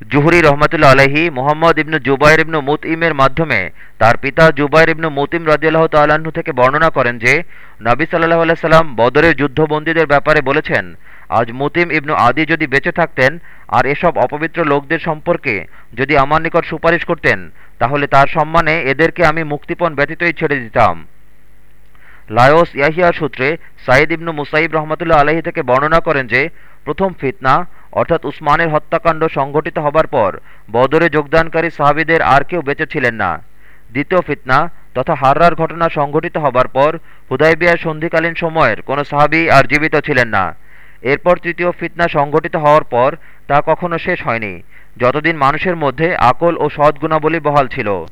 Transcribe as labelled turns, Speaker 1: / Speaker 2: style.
Speaker 1: Zuhri রহমতুল্লা আলহি মোহাম্মদ ইবনু জুবাইর ইবনু মুতইমের মাধ্যমে তার পিতা জুবাইর ইবনু মুতিম রাজিয়াল্লাহ তাল্লাহ্ন থেকে বর্ণনা করেন যে, নবী সাল্লাহ আল্লাহ সাল্লাম বদরের যুদ্ধবন্দীদের ব্যাপারে বলেছেন, আজ মুতিম ইবনু আদি যদি বেঁচে থাকতেন আর এসব অপবিত্র লোকদের সম্পর্কে যদি আমার নিকট সুপারিশ করতেন, তাহলে তার সম্মানে এদেরকে আমি মুক্তিপণ ব্যতীতই ছেড়ে দিতাম। লায়স ইয়াহিয়ার সূত্রে সাইদ ইবনু মুসাইব রহমতুল্লাহ আলহী থেকে বর্ণনা করেন যে, প্রথম ফিতনা অর্থাৎ উসমানের হত্যাকাণ্ড সংঘটিত হবার পর বদরে যোগদানকারী সাহাবিদের আর কেউ বেঁচে ছিলেন না। দ্বিতীয় ফিতনা তথা হাররার ঘটনা সংঘটিত হবার পর হুদাইবিয়ার সন্ধিকালীন সময়ের কোনো সাহাবি আর জীবিত ছিলেন না। এরপর তৃতীয় ফিতনা সংঘটিত হওয়ার পর তা কখনো শেষ হয়নি। যতদিন মানুষের মধ্যে আকল ও সদ্গুণাবলী বহাল ছিল।